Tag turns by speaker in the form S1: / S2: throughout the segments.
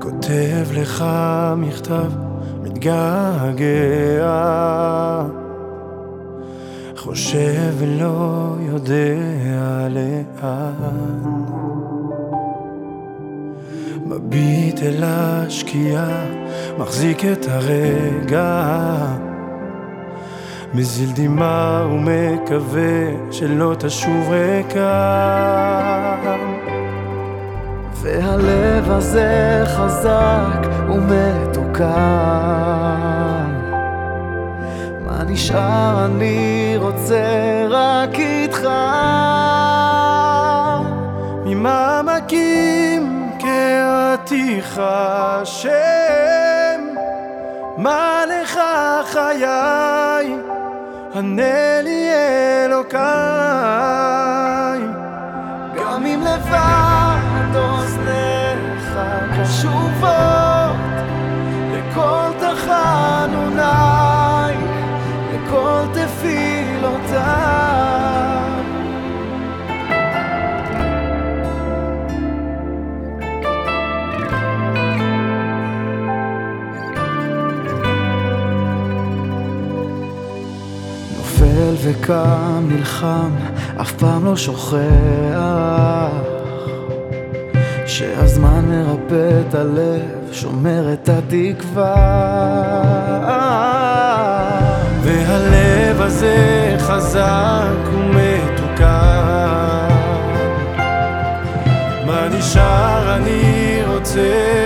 S1: כותב לך מכתב, מתגעגע. חושב ולא יודע לאן. מביט אל השקיעה, מחזיק את הרגע מזיל דמעה ומקווה שלא תשוב ריקה.
S2: והלב הזה חזק ומתוקן. מה נשאר? אני רוצה רק איתך.
S1: ממעמקים קראתיך השם. מה לך חיי ענה לי אלוקיי
S2: גם אם לבד אוזניך קשובות לכל תחנוניי, לכל תפילותיי. נופל וקם, נלחם, אף פעם לא שוכח. שהזמן מרפא את הלב, שומר את התקווה.
S1: והלב הזה חזק ומתוקן. מה נשאר אני רוצה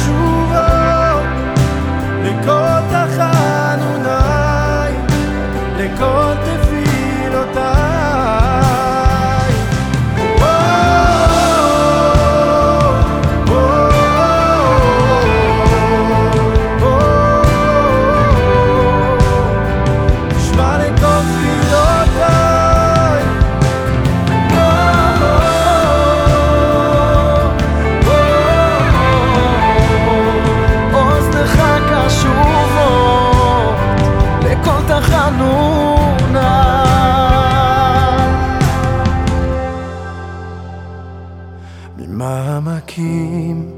S2: להקים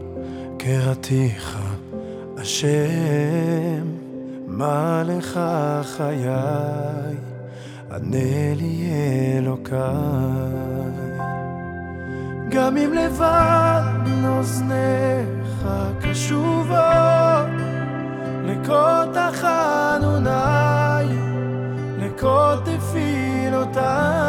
S2: קראתיך השם, מה לך חיי, ענה לי אלוקיי.
S1: גם אם לבד אוזניך קשובות לקוט חנוני, לקוט תפילותיי